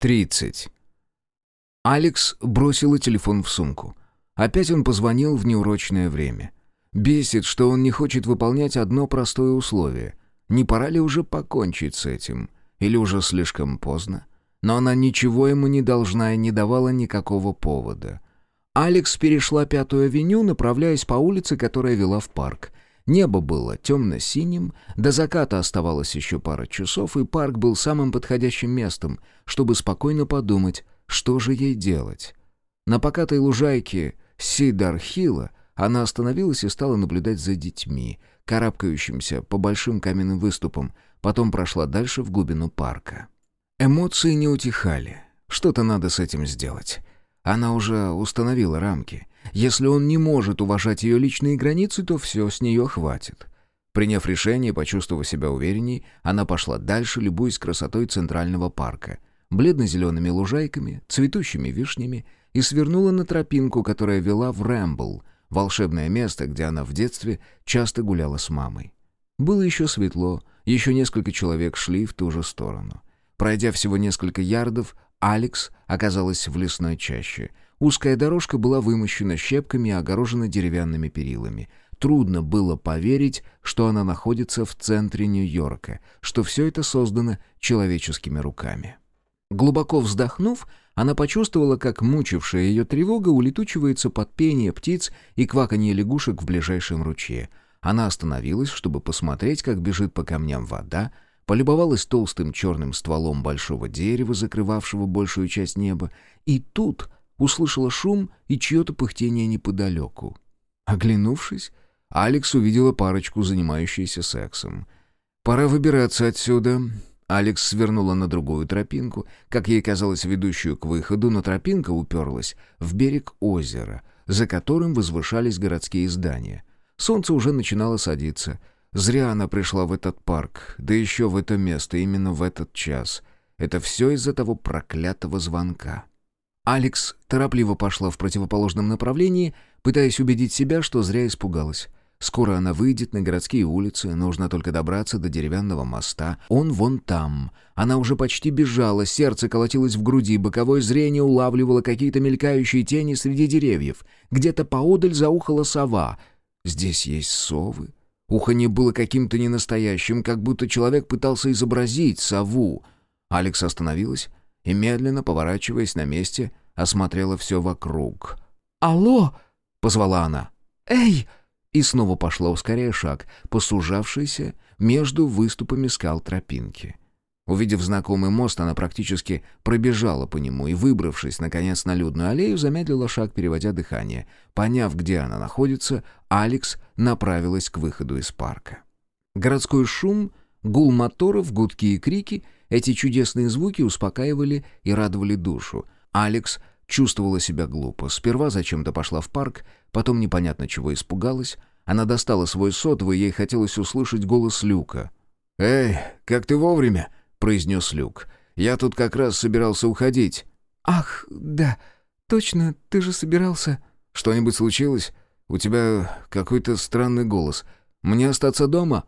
30. Алекс бросила телефон в сумку. Опять он позвонил в неурочное время. Бесит, что он не хочет выполнять одно простое условие. Не пора ли уже покончить с этим? Или уже слишком поздно? Но она ничего ему не должна и не давала никакого повода. Алекс перешла Пятую авеню, направляясь по улице, которая вела в парк. Небо было темно-синим, до заката оставалось еще пара часов, и парк был самым подходящим местом, чтобы спокойно подумать, что же ей делать. На покатой лужайке Сидархила она остановилась и стала наблюдать за детьми, карабкающимся по большим каменным выступам, потом прошла дальше в глубину парка. Эмоции не утихали. Что-то надо с этим сделать. Она уже установила рамки. Если он не может уважать ее личные границы, то все, с нее хватит. Приняв решение, почувствовав себя уверенней, она пошла дальше, любуясь красотой центрального парка, бледно-зелеными лужайками, цветущими вишнями, и свернула на тропинку, которая вела в Рэмбл, волшебное место, где она в детстве часто гуляла с мамой. Было еще светло, еще несколько человек шли в ту же сторону. Пройдя всего несколько ярдов, Алекс оказалась в лесной чаще. Узкая дорожка была вымощена щепками и огорожена деревянными перилами. Трудно было поверить, что она находится в центре Нью-Йорка, что все это создано человеческими руками. Глубоко вздохнув, она почувствовала, как мучившая ее тревога улетучивается под пение птиц и кваканье лягушек в ближайшем ручье. Она остановилась, чтобы посмотреть, как бежит по камням вода, полюбовалась толстым черным стволом большого дерева, закрывавшего большую часть неба, и тут услышала шум и чье-то пыхтение неподалеку. Оглянувшись, Алекс увидела парочку, занимающуюся сексом. «Пора выбираться отсюда». Алекс свернула на другую тропинку, как ей казалось, ведущую к выходу, но тропинка уперлась в берег озера, за которым возвышались городские здания. Солнце уже начинало садиться — Зря она пришла в этот парк, да еще в это место, именно в этот час. Это все из-за того проклятого звонка. Алекс торопливо пошла в противоположном направлении, пытаясь убедить себя, что зря испугалась. Скоро она выйдет на городские улицы, нужно только добраться до деревянного моста. Он вон там. Она уже почти бежала, сердце колотилось в груди, боковое зрение улавливало какие-то мелькающие тени среди деревьев. Где-то поодаль заухала сова. Здесь есть совы. Уханье было каким-то ненастоящим, как будто человек пытался изобразить сову. Алекс остановилась и, медленно поворачиваясь на месте, осмотрела все вокруг. «Алло!» — позвала она. «Эй!» И снова пошла, ускоряя шаг, посужавшийся между выступами скал тропинки. Увидев знакомый мост, она практически пробежала по нему и, выбравшись, наконец, на людную аллею, замедлила шаг, переводя дыхание. Поняв, где она находится, Алекс направилась к выходу из парка. Городской шум, гул моторов, гудки и крики — эти чудесные звуки успокаивали и радовали душу. Алекс чувствовала себя глупо. Сперва зачем-то пошла в парк, потом непонятно чего испугалась. Она достала свой сотовый, ей хотелось услышать голос Люка. «Эй, как ты вовремя!» произнес Люк. «Я тут как раз собирался уходить». «Ах, да, точно, ты же собирался...» «Что-нибудь случилось? У тебя какой-то странный голос. Мне остаться дома?»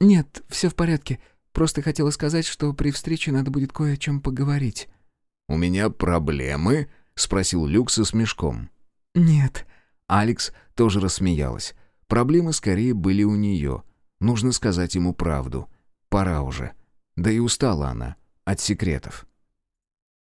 «Нет, все в порядке. Просто хотела сказать, что при встрече надо будет кое о чем поговорить». «У меня проблемы?» — спросил Люк со смешком. «Нет». Алекс тоже рассмеялась. Проблемы скорее были у нее. Нужно сказать ему правду. Пора уже. Да и устала она от секретов.